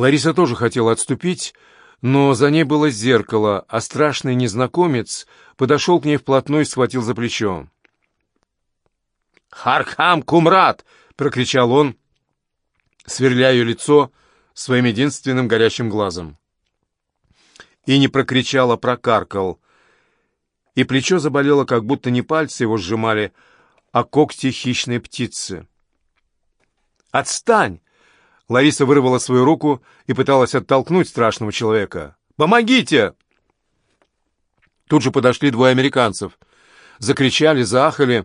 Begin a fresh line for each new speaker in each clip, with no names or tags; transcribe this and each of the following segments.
Лариса тоже хотела отступить, но за ней было зеркало, а страшный незнакомец подошел к ней вплотную и схватил за плечо. «Хархам Кумрат!» — прокричал он, сверля ее лицо своим единственным горящим глазом. И не прокричал, а прокаркал. И плечо заболело, как будто не пальцы его сжимали, а когти хищной птицы. «Отстань!» Лариса вырвала свою руку и пыталась оттолкнуть страшного человека. «Помогите!» Тут же подошли двое американцев. Закричали, заахали.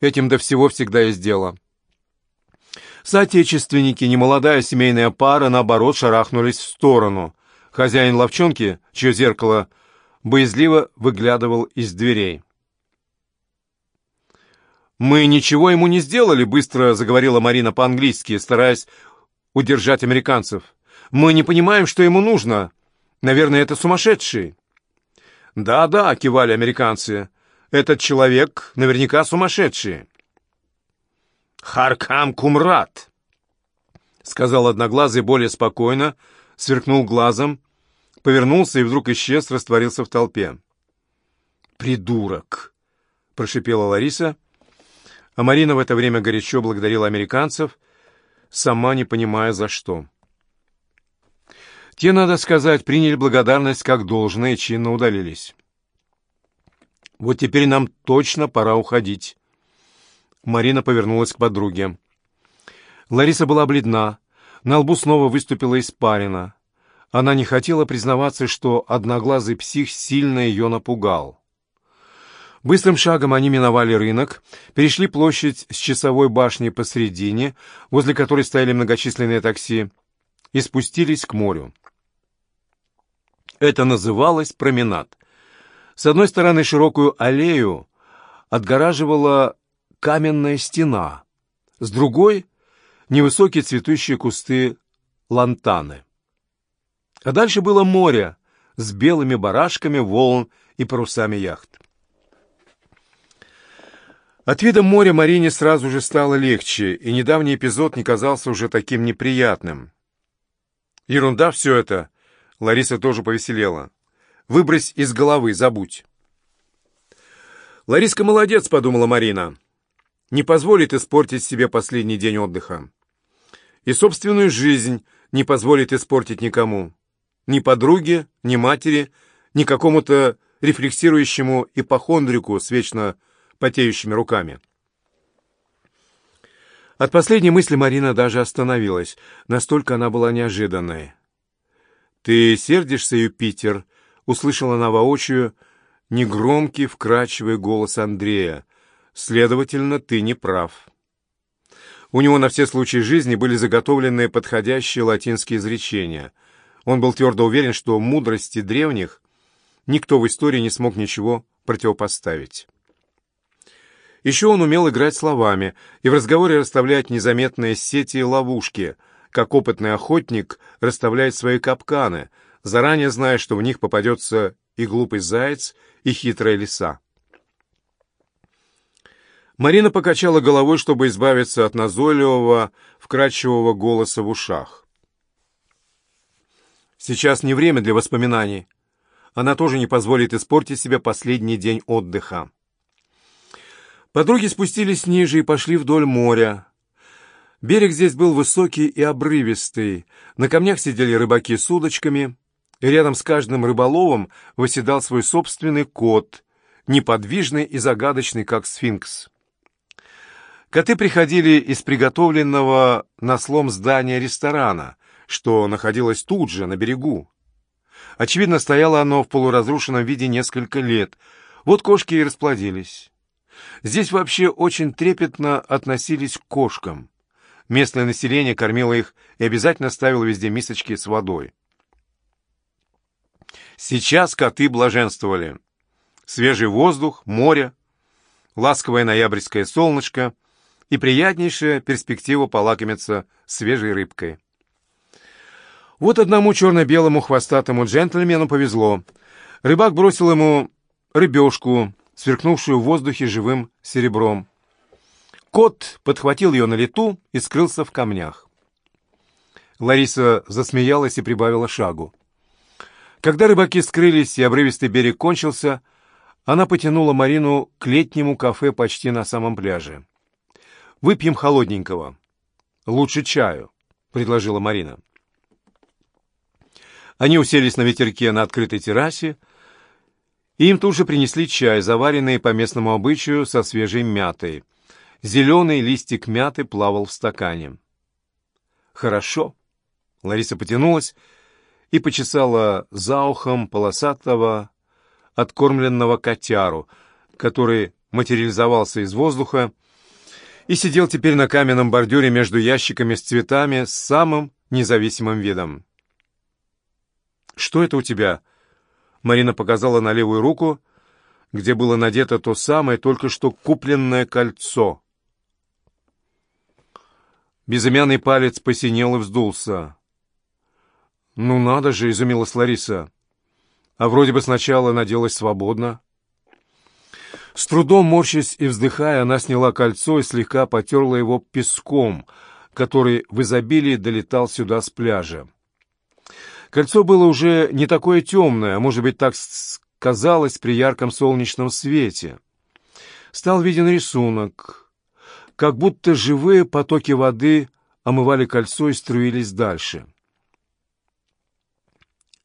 Этим до всего всегда есть дело. Соотечественники, немолодая семейная пара, наоборот, шарахнулись в сторону. Хозяин ловчонки, чье зеркало боязливо выглядывал из дверей. «Мы ничего ему не сделали», — быстро заговорила Марина по-английски, стараясь удержать американцев. «Мы не понимаем, что ему нужно. Наверное, это сумасшедший». «Да-да», — кивали американцы, — «этот человек наверняка сумасшедший». «Харкам Кумрат», — сказал Одноглазый более спокойно, сверкнул глазом, повернулся и вдруг исчез, растворился в толпе. «Придурок!» — прошипела Лариса, а Марина в это время горячо благодарила американцев, сама не понимая за что. Те, надо сказать, приняли благодарность как должное и чинно удалились. «Вот теперь нам точно пора уходить». Марина повернулась к подруге. Лариса была бледна, на лбу снова выступила испарина. Она не хотела признаваться, что одноглазый псих сильно ее напугал. Быстрым шагом они миновали рынок, перешли площадь с часовой башней посредине, возле которой стояли многочисленные такси, и спустились к морю. Это называлось променад. С одной стороны широкую аллею отгораживала каменная стена, с другой — невысокие цветущие кусты лантаны. А дальше было море с белыми барашками волн и парусами яхт. От вида моря Марине сразу же стало легче, и недавний эпизод не казался уже таким неприятным. Ерунда все это. Лариса тоже повеселела. Выбрось из головы, забудь. Лариска молодец, подумала Марина. Не позволит испортить себе последний день отдыха. И собственную жизнь не позволит испортить никому. Ни подруге, ни матери, ни какому-то рефлексирующему ипохондрику с вечно потеющими руками. От последней мысли Марина даже остановилась. Настолько она была неожиданной. «Ты сердишься, Юпитер?» — услышала она воочию негромкий, вкрадчивый голос Андрея. «Следовательно, ты не прав». У него на все случаи жизни были заготовлены подходящие латинские изречения. Он был твердо уверен, что мудрости древних никто в истории не смог ничего противопоставить. Еще он умел играть словами и в разговоре расставлять незаметные сети и ловушки, как опытный охотник расставляет свои капканы, заранее зная, что в них попадется и глупый заяц, и хитрая лиса. Марина покачала головой, чтобы избавиться от назойливого, вкрадчивого голоса в ушах. Сейчас не время для воспоминаний. Она тоже не позволит испортить себе последний день отдыха. Подруги спустились ниже и пошли вдоль моря. Берег здесь был высокий и обрывистый. На камнях сидели рыбаки с удочками, и рядом с каждым рыболовом восседал свой собственный кот, неподвижный и загадочный, как сфинкс. Коты приходили из приготовленного на слом здания ресторана, что находилось тут же, на берегу. Очевидно, стояло оно в полуразрушенном виде несколько лет. Вот кошки и расплодились. Здесь вообще очень трепетно относились к кошкам. Местное население кормило их и обязательно ставило везде мисочки с водой. Сейчас коты блаженствовали. Свежий воздух, море, ласковое ноябрьское солнышко и приятнейшая перспектива полакомиться свежей рыбкой. Вот одному черно-белому хвостатому джентльмену повезло. Рыбак бросил ему рыбешку, сверкнувшую в воздухе живым серебром. Кот подхватил ее на лету и скрылся в камнях. Лариса засмеялась и прибавила шагу. Когда рыбаки скрылись и обрывистый берег кончился, она потянула Марину к летнему кафе почти на самом пляже. «Выпьем холодненького. Лучше чаю», — предложила Марина. Они уселись на ветерке на открытой террасе, им тут же принесли чай, заваренный по местному обычаю со свежей мятой. Зеленый листик мяты плавал в стакане. «Хорошо». Лариса потянулась и почесала за ухом полосатого, откормленного котяру, который материализовался из воздуха и сидел теперь на каменном бордюре между ящиками с цветами с самым независимым видом. «Что это у тебя?» Марина показала на левую руку, где было надето то самое, только что купленное кольцо. Безымянный палец посинел и вздулся. «Ну надо же!» — изумилась Лариса. «А вроде бы сначала наделась свободно». С трудом морщась и вздыхая, она сняла кольцо и слегка потерла его песком, который в изобилии долетал сюда с пляжа. Кольцо было уже не такое темное, а может быть, так казалось при ярком солнечном свете. Стал виден рисунок, как будто живые потоки воды омывали кольцо и струились дальше.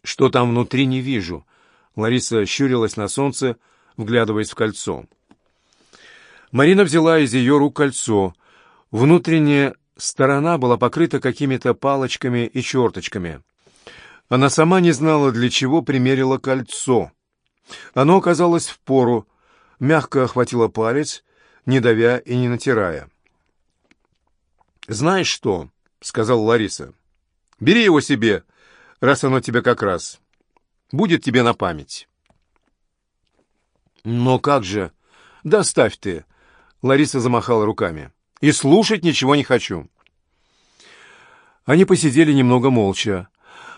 Что там внутри, не вижу. Лариса щурилась на солнце, вглядываясь в кольцо. Марина взяла из ее рук кольцо. Внутренняя сторона была покрыта какими-то палочками и черточками. Она сама не знала, для чего примерила кольцо. Оно оказалось в пору, мягко охватило палец, не давя и не натирая. «Знаешь что?» — сказала Лариса. «Бери его себе, раз оно тебе как раз. Будет тебе на память». «Но как же? Доставь ты!» — Лариса замахала руками. «И слушать ничего не хочу». Они посидели немного молча.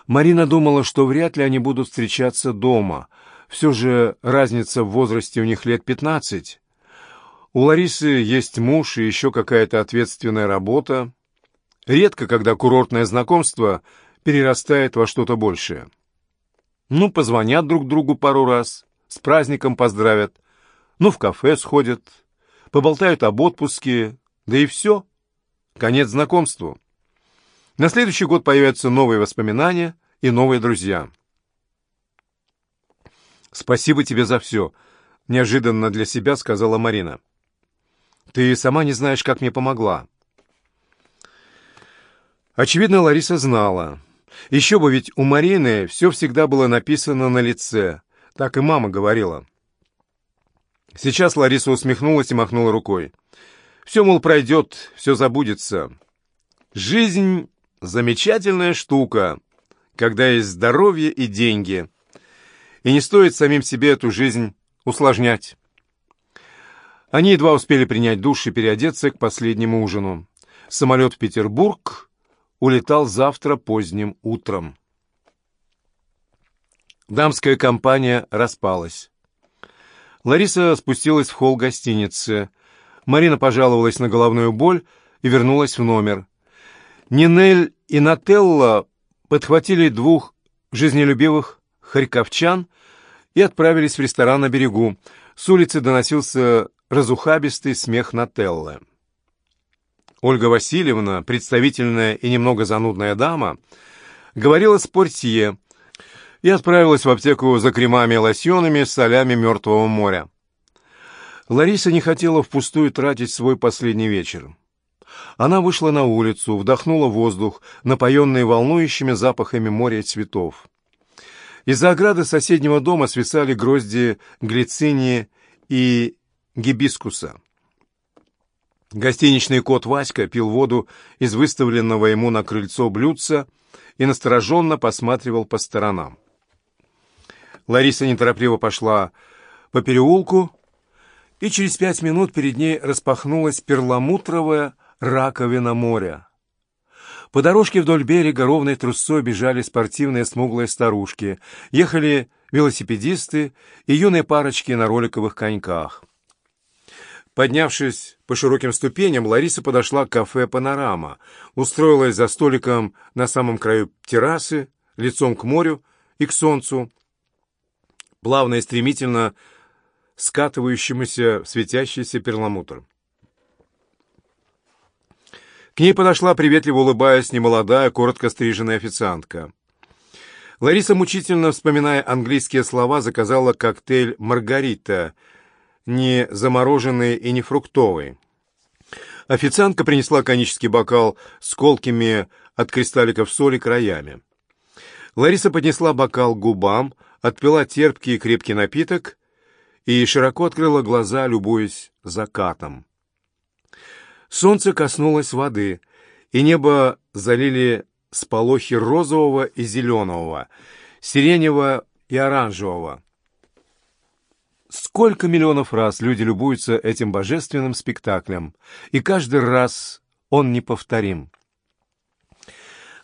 Марина думала, что вряд ли они будут встречаться дома. Все же разница в возрасте у них лет пятнадцать. У Ларисы есть муж и еще какая-то ответственная работа. Редко, когда курортное знакомство перерастает во что-то большее. Ну, позвонят друг другу пару раз, с праздником поздравят, ну, в кафе сходят, поболтают об отпуске, да и все. Конец знакомству. На следующий год появятся новые воспоминания и новые друзья. «Спасибо тебе за все», — неожиданно для себя сказала Марина. «Ты сама не знаешь, как мне помогла». Очевидно, Лариса знала. Еще бы ведь у Марины все всегда было написано на лице. Так и мама говорила. Сейчас Лариса усмехнулась и махнула рукой. Все, мол, пройдет, все забудется. Жизнь Замечательная штука, когда есть здоровье и деньги. И не стоит самим себе эту жизнь усложнять. Они едва успели принять душ и переодеться к последнему ужину. Самолет в Петербург улетал завтра поздним утром. Дамская компания распалась. Лариса спустилась в холл гостиницы. Марина пожаловалась на головную боль и вернулась в номер. Нинель и Нателла подхватили двух жизнелюбивых харьковчан и отправились в ресторан на берегу. С улицы доносился разухабистый смех Нателлы. Ольга Васильевна, представительная и немного занудная дама, говорила с портье и отправилась в аптеку за кремами и лосьонами, солями Мертвого моря. Лариса не хотела впустую тратить свой последний вечер. Она вышла на улицу, вдохнула воздух, напоенный волнующими запахами моря и цветов. Из-за ограды соседнего дома свисали грозди глицинии и гибискуса. Гостиничный кот Васька пил воду из выставленного ему на крыльцо блюдца и настороженно посматривал по сторонам. Лариса неторопливо пошла по переулку, и через пять минут перед ней распахнулась перламутровая раковина моря. По дорожке вдоль берега ровной трусцой бежали спортивные смуглые старушки, ехали велосипедисты и юные парочки на роликовых коньках. Поднявшись по широким ступеням, Лариса подошла к кафе «Панорама», устроилась за столиком на самом краю террасы, лицом к морю и к солнцу, плавно и стремительно скатывающемуся в светящийся перламутр. К ней подошла, приветливо улыбаясь, немолодая, коротко стриженная официантка. Лариса, мучительно вспоминая английские слова, заказала коктейль «Маргарита», не замороженный и не фруктовый. Официантка принесла конический бокал с колкими от кристалликов соли краями. Лариса поднесла бокал к губам, отпила терпкий и крепкий напиток и широко открыла глаза, любуясь закатом. Солнце коснулось воды, и небо залили сполохи розового и зеленого, сиреневого и оранжевого. Сколько миллионов раз люди любуются этим божественным спектаклем, и каждый раз он неповторим.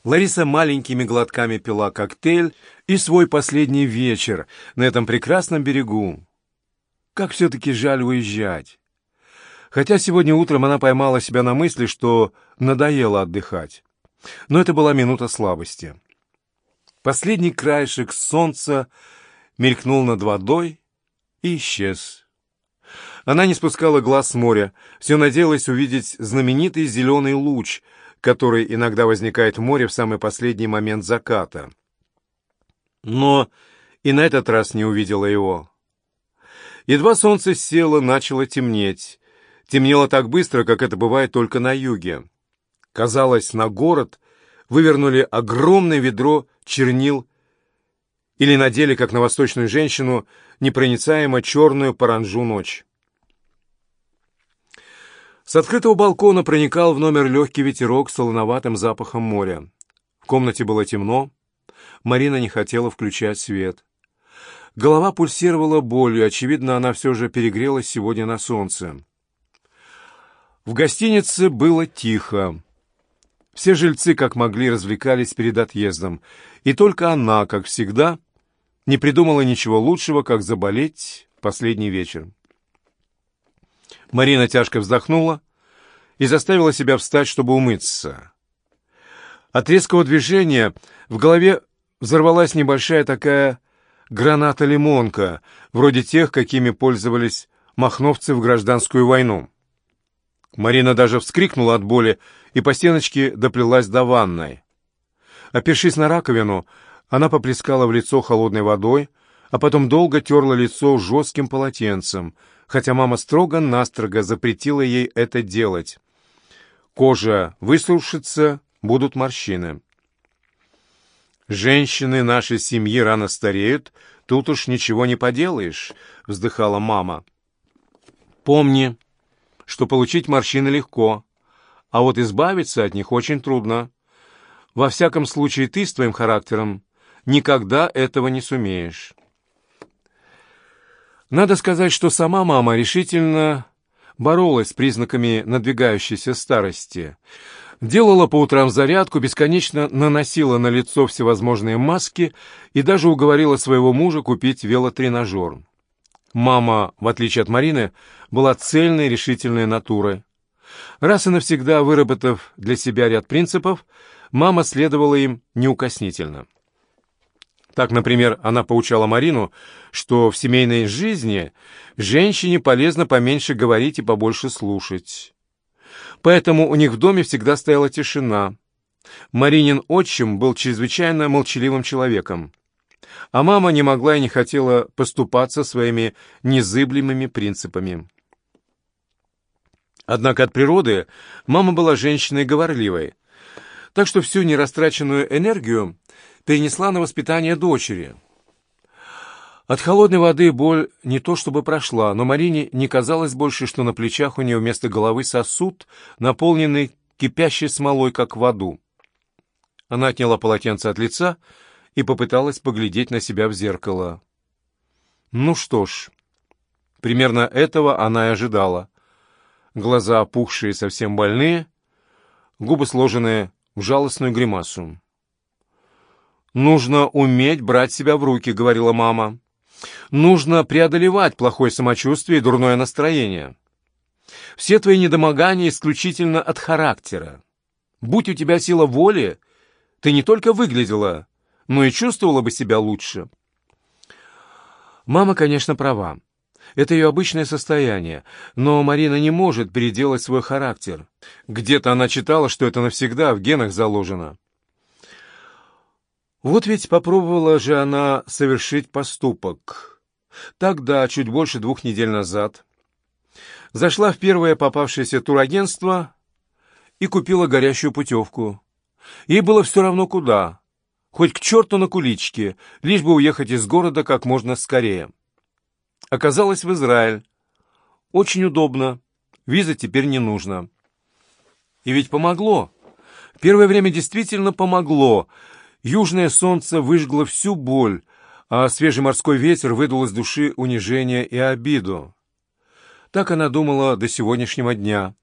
Лариса маленькими глотками пила коктейль и свой последний вечер на этом прекрасном берегу. Как все-таки жаль уезжать. Хотя сегодня утром она поймала себя на мысли, что надоело отдыхать. Но это была минута слабости. Последний краешек солнца мелькнул над водой и исчез. Она не спускала глаз с моря, все надеялась увидеть знаменитый зеленый луч, который иногда возникает в море в самый последний момент заката. Но и на этот раз не увидела его. Едва солнце село, начало темнеть. Темнело так быстро, как это бывает только на юге. Казалось, на город вывернули огромное ведро чернил или надели, как на восточную женщину, непроницаемо черную паранжу ночь. С открытого балкона проникал в номер легкий ветерок с солоноватым запахом моря. В комнате было темно. Марина не хотела включать свет. Голова пульсировала болью, очевидно, она все же перегрелась сегодня на солнце. В гостинице было тихо. Все жильцы, как могли, развлекались перед отъездом, и только она, как всегда, не придумала ничего лучшего, как заболеть последний вечер. Марина тяжко вздохнула и заставила себя встать, чтобы умыться. От резкого движения в голове взорвалась небольшая такая граната-лимонка, вроде тех, какими пользовались махновцы в гражданскую войну. Марина даже вскрикнула от боли и по стеночке доплелась до ванной. Опершись на раковину, она поплескала в лицо холодной водой, а потом долго терла лицо жестким полотенцем, хотя мама строго-настрого запретила ей это делать. Кожа высушится, будут морщины. «Женщины нашей семьи рано стареют, тут уж ничего не поделаешь», — вздыхала мама. «Помни, что получить морщины легко, а вот избавиться от них очень трудно. Во всяком случае, ты с твоим характером никогда этого не сумеешь. Надо сказать, что сама мама решительно боролась с признаками надвигающейся старости. Делала по утрам зарядку, бесконечно наносила на лицо всевозможные маски и даже уговорила своего мужа купить велотренажер. Мама, в отличие от Марины, была цельной, решительной натурой. Раз и навсегда выработав для себя ряд принципов, мама следовала им неукоснительно. Так, например, она поучала Марину, что в семейной жизни женщине полезно поменьше говорить и побольше слушать. Поэтому у них в доме всегда стояла тишина. Маринин отчим был чрезвычайно молчаливым человеком. А мама не могла и не хотела поступаться своими незыблемыми принципами. Однако от природы мама была женщиной говорливой, так что всю нерастраченную энергию перенесла на воспитание дочери. От холодной воды боль не то чтобы прошла, но Марине не казалось больше, что на плечах у нее вместо головы сосуд, наполненный кипящей смолой, как в аду. Она отняла полотенце от лица и попыталась поглядеть на себя в зеркало. Ну что ж, примерно этого она и ожидала. Глаза опухшие, совсем больные, губы сложенные в жалостную гримасу. «Нужно уметь брать себя в руки», — говорила мама. «Нужно преодолевать плохое самочувствие и дурное настроение. Все твои недомогания исключительно от характера. Будь у тебя сила воли, ты не только выглядела, но и чувствовала бы себя лучше. Мама, конечно, права. Это ее обычное состояние, но Марина не может переделать свой характер. Где-то она читала, что это навсегда в генах заложено. Вот ведь попробовала же она совершить поступок. Тогда, чуть больше двух недель назад, зашла в первое попавшееся турагентство и купила горящую путевку. Ей было все равно куда, хоть к черту на куличке, лишь бы уехать из города как можно скорее. Оказалось в Израиль. Очень удобно, виза теперь не нужна. И ведь помогло. Первое время действительно помогло. Южное солнце выжгло всю боль, а свежий морской ветер выдул из души унижение и обиду. Так она думала до сегодняшнего дня.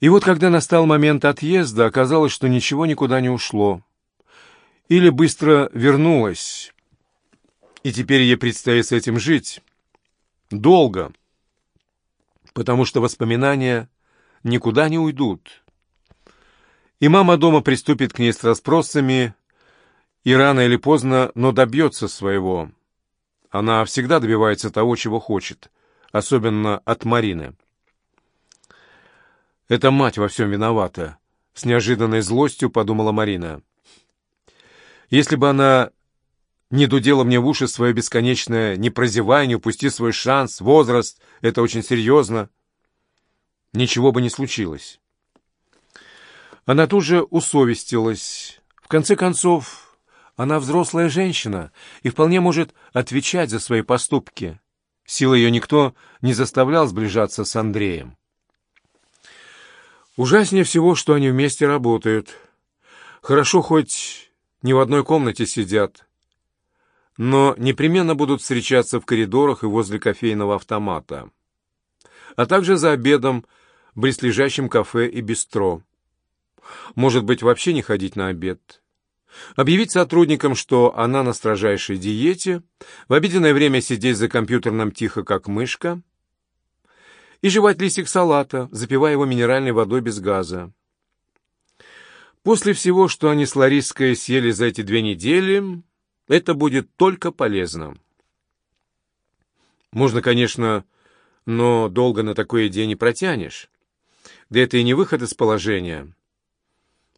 И вот когда настал момент отъезда, оказалось, что ничего никуда не ушло. Или быстро вернулось, и теперь ей предстоит с этим жить. Долго, потому что воспоминания никуда не уйдут. И мама дома приступит к ней с расспросами, и рано или поздно, но добьется своего. Она всегда добивается того, чего хочет, особенно от Марины. «Это мать во всем виновата», — с неожиданной злостью подумала Марина. «Если бы она не дудела мне в уши свое бесконечное «не прозевай, не упусти свой шанс, возраст, это очень серьезно», ничего бы не случилось». Она тут же усовестилась. В конце концов, она взрослая женщина и вполне может отвечать за свои поступки. Силой ее никто не заставлял сближаться с Андреем. Ужаснее всего, что они вместе работают. Хорошо, хоть не в одной комнате сидят, но непременно будут встречаться в коридорах и возле кофейного автомата, а также за обедом в близлежащем кафе и бистро. Может быть, вообще не ходить на обед. Объявить сотрудникам, что она на строжайшей диете, в обеденное время сидеть за компьютером тихо, как мышка — и жевать листик салата, запивая его минеральной водой без газа. После всего, что они с Лариской съели за эти две недели, это будет только полезно. Можно, конечно, но долго на такое день не протянешь. Да это и не выход из положения.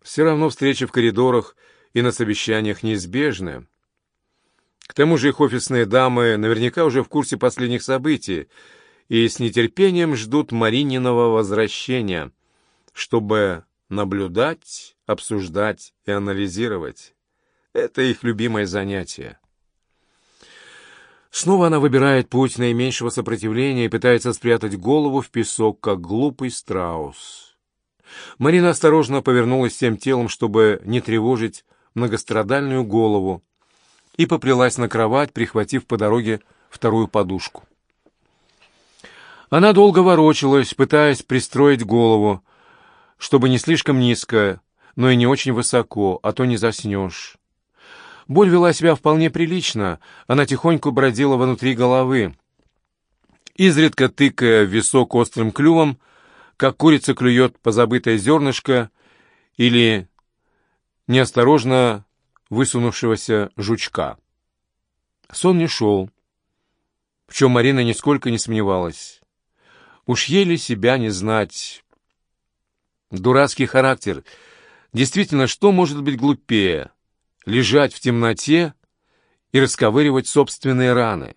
Все равно встречи в коридорах и на совещаниях неизбежны. К тому же их офисные дамы наверняка уже в курсе последних событий, и с нетерпением ждут Марининого возвращения, чтобы наблюдать, обсуждать и анализировать. Это их любимое занятие. Снова она выбирает путь наименьшего сопротивления и пытается спрятать голову в песок, как глупый страус. Марина осторожно повернулась всем телом, чтобы не тревожить многострадальную голову, и поплелась на кровать, прихватив по дороге вторую подушку. Она долго ворочалась, пытаясь пристроить голову, чтобы не слишком низко, но и не очень высоко, а то не заснешь. Боль вела себя вполне прилично, она тихонько бродила внутри головы, изредка тыкая в висок острым клювом, как курица клюет позабытое зернышко или неосторожно высунувшегося жучка. Сон не шел, в чем Марина нисколько не сомневалась. Уж еле себя не знать. Дурацкий характер. Действительно, что может быть глупее? Лежать в темноте и расковыривать собственные раны.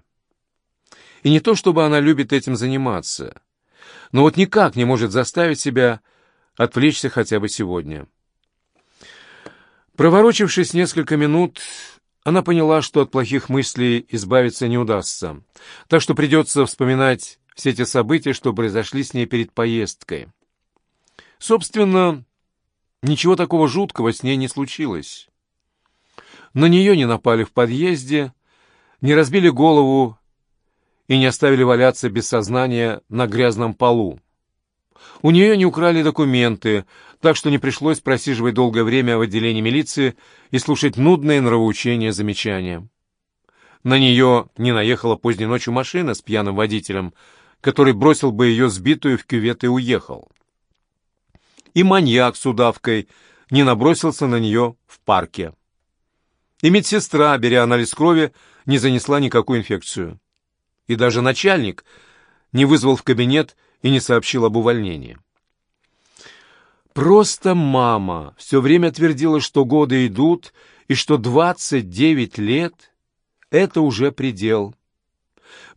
И не то, чтобы она любит этим заниматься, но вот никак не может заставить себя отвлечься хотя бы сегодня. Проворочившись несколько минут, она поняла, что от плохих мыслей избавиться не удастся, так что придется вспоминать все те события, что произошли с ней перед поездкой. Собственно, ничего такого жуткого с ней не случилось. На нее не напали в подъезде, не разбили голову и не оставили валяться без сознания на грязном полу. У нее не украли документы, так что не пришлось просиживать долгое время в отделении милиции и слушать нудные нравоучения замечания. На нее не наехала поздней ночью машина с пьяным водителем, который бросил бы ее сбитую в кювет и уехал. И маньяк с удавкой не набросился на нее в парке. И медсестра, беря анализ крови, не занесла никакую инфекцию. И даже начальник не вызвал в кабинет и не сообщил об увольнении. Просто мама все время твердила, что годы идут, и что 29 лет — это уже предел.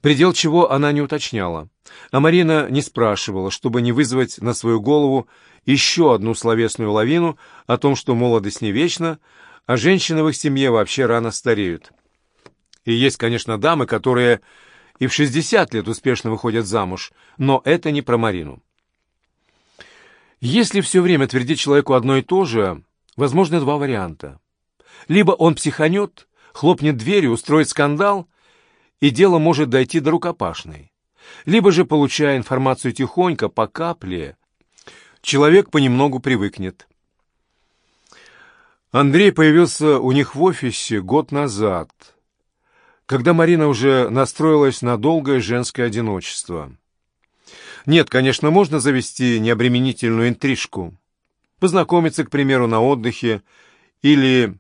Предел чего она не уточняла, а Марина не спрашивала, чтобы не вызвать на свою голову еще одну словесную лавину о том, что молодость не вечна, а женщины в их семье вообще рано стареют. И есть, конечно, дамы, которые и в 60 лет успешно выходят замуж, но это не про Марину. Если все время твердить человеку одно и то же, возможны два варианта. Либо он психанет, хлопнет дверью, устроит скандал, и дело может дойти до рукопашной. Либо же, получая информацию тихонько, по капле, человек понемногу привыкнет. Андрей появился у них в офисе год назад, когда Марина уже настроилась на долгое женское одиночество. Нет, конечно, можно завести необременительную интрижку. Познакомиться, к примеру, на отдыхе или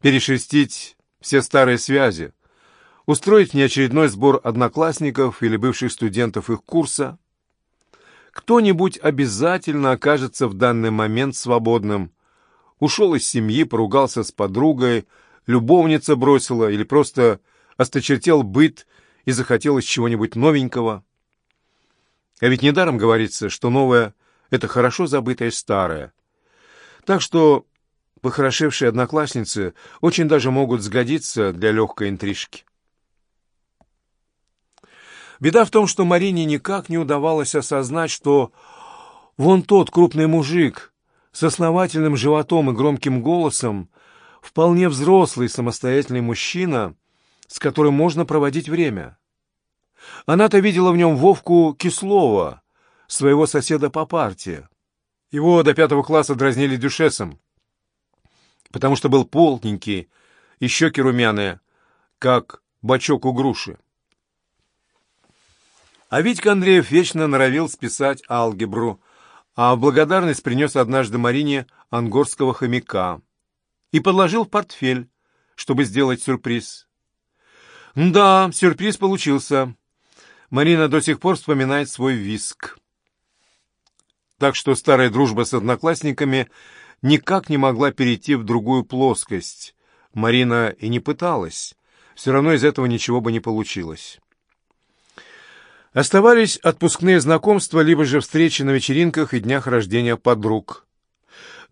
перешерстить все старые связи, устроить неочередной сбор одноклассников или бывших студентов их курса. Кто-нибудь обязательно окажется в данный момент свободным. Ушел из семьи, поругался с подругой, любовница бросила или просто осточертел быт и захотелось чего-нибудь новенького. А ведь недаром говорится, что новое — это хорошо забытое старое. Так что похорошевшие одноклассницы очень даже могут сгодиться для легкой интрижки. Беда в том, что Марине никак не удавалось осознать, что вон тот крупный мужик с основательным животом и громким голосом, вполне взрослый самостоятельный мужчина, с которым можно проводить время. Она-то видела в нем Вовку Кислова, своего соседа по партии. Его до пятого класса дразнили дюшесом, потому что был полненький и щеки румяные, как бачок у груши. А Витька Андреев вечно норовил списать алгебру, а в благодарность принес однажды Марине ангорского хомяка и подложил в портфель, чтобы сделать сюрприз. Да, сюрприз получился. Марина до сих пор вспоминает свой виск. Так что старая дружба с одноклассниками никак не могла перейти в другую плоскость. Марина и не пыталась. Все равно из этого ничего бы не получилось. Оставались отпускные знакомства, либо же встречи на вечеринках и днях рождения подруг.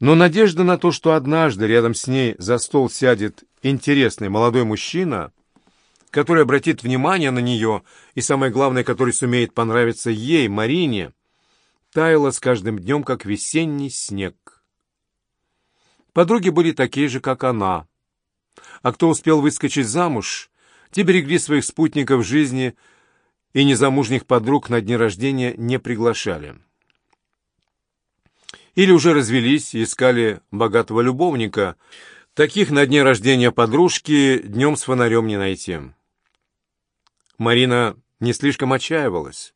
Но надежда на то, что однажды рядом с ней за стол сядет интересный молодой мужчина, который обратит внимание на нее и, самое главное, который сумеет понравиться ей, Марине, таяла с каждым днем, как весенний снег. Подруги были такие же, как она. А кто успел выскочить замуж, те берегли своих спутников жизни и незамужних подруг на дни рождения не приглашали. Или уже развелись и искали богатого любовника. Таких на дне рождения подружки днем с фонарем не найти. Марина не слишком отчаивалась.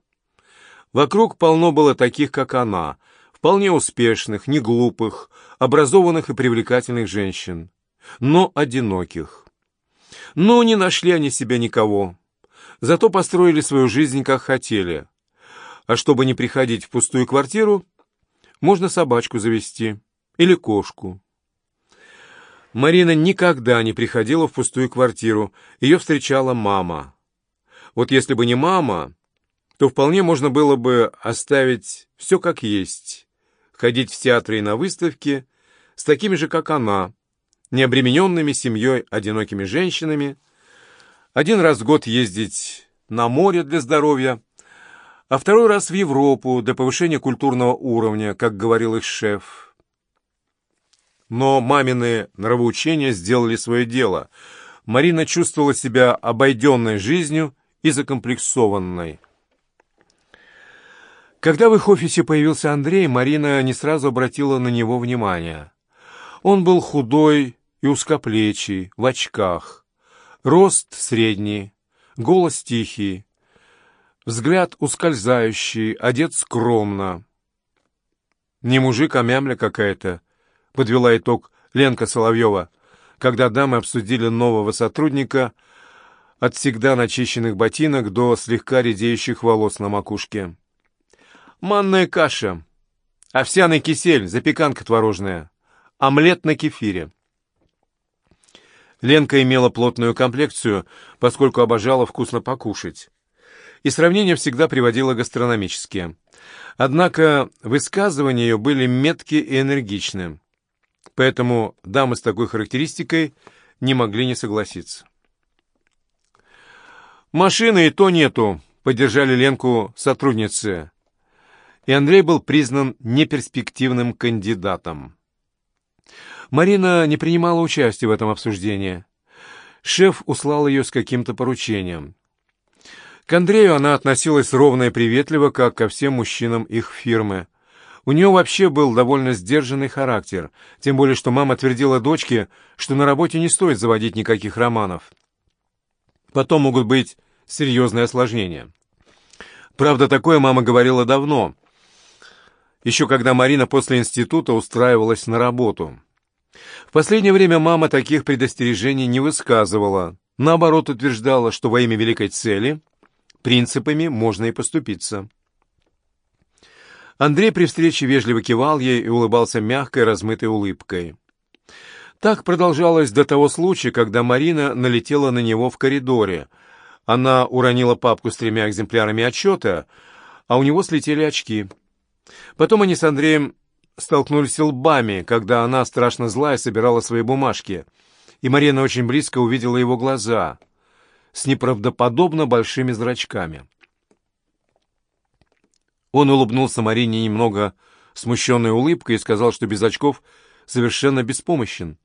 Вокруг полно было таких, как она, вполне успешных, неглупых, образованных и привлекательных женщин, но одиноких. Но не нашли они себя никого, зато построили свою жизнь, как хотели. А чтобы не приходить в пустую квартиру, можно собачку завести или кошку. Марина никогда не приходила в пустую квартиру, ее встречала мама. Вот если бы не мама, то вполне можно было бы оставить все как есть, ходить в театры и на выставки с такими же, как она, необремененными семьей одинокими женщинами, один раз в год ездить на море для здоровья, а второй раз в Европу для повышения культурного уровня, как говорил их шеф. Но мамины нравоучения сделали свое дело. Марина чувствовала себя обойденной жизнью и закомплексованной. Когда в их офисе появился Андрей, Марина не сразу обратила на него внимание. Он был худой и узкоплечий, в очках, рост средний, голос тихий. Взгляд ускользающий, одет скромно. «Не мужик, а мямля какая-то», — подвела итог Ленка Соловьева, когда дамы обсудили нового сотрудника от всегда начищенных ботинок до слегка редеющих волос на макушке. «Манная каша, овсяный кисель, запеканка творожная, омлет на кефире». Ленка имела плотную комплекцию, поскольку обожала вкусно покушать. И сравнения всегда приводила гастрономические. Однако высказывания ее были меткие и энергичны. Поэтому дамы с такой характеристикой не могли не согласиться. «Машины и то нету», — поддержали Ленку сотрудницы. И Андрей был признан неперспективным кандидатом. Марина не принимала участия в этом обсуждении. Шеф услал ее с каким-то поручением. К Андрею она относилась ровно и приветливо, как ко всем мужчинам их фирмы. У нее вообще был довольно сдержанный характер, тем более что мама твердила дочке, что на работе не стоит заводить никаких романов. Потом могут быть серьезные осложнения. Правда, такое мама говорила давно, еще когда Марина после института устраивалась на работу. В последнее время мама таких предостережений не высказывала, наоборот утверждала, что во имя великой цели принципами можно и поступиться. Андрей при встрече вежливо кивал ей и улыбался мягкой, размытой улыбкой. Так продолжалось до того случая, когда Марина налетела на него в коридоре. Она уронила папку с тремя экземплярами отчета, а у него слетели очки. Потом они с Андреем столкнулись лбами, когда она, страшно злая, собирала свои бумажки, и Марина очень близко увидела его глаза с неправдоподобно большими зрачками. Он улыбнулся Марине немного смущенной улыбкой и сказал, что без очков совершенно беспомощен.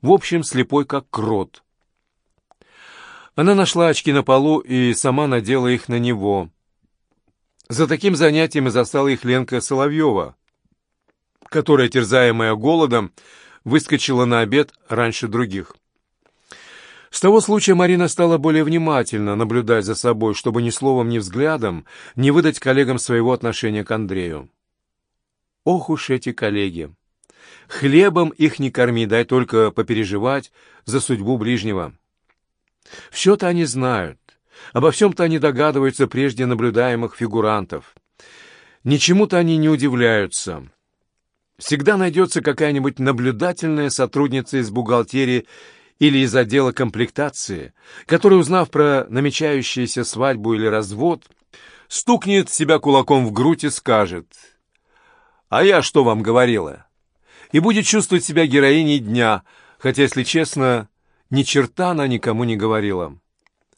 В общем, слепой как крот. Она нашла очки на полу и сама надела их на него. За таким занятием и застала их Ленка Соловьева, которая, терзаемая голодом, выскочила на обед раньше других. С того случая Марина стала более внимательно наблюдать за собой, чтобы ни словом, ни взглядом не выдать коллегам своего отношения к Андрею. Ох уж эти коллеги! Хлебом их не корми, дай только попереживать за судьбу ближнего. Все-то они знают, обо всем-то они догадываются прежде наблюдаемых фигурантов. Ничему-то они не удивляются. Всегда найдется какая-нибудь наблюдательная сотрудница из бухгалтерии или из отдела комплектации, который, узнав про намечающуюся свадьбу или развод, стукнет себя кулаком в грудь и скажет «А я что вам говорила?» и будет чувствовать себя героиней дня, хотя, если честно, ни черта она никому не говорила.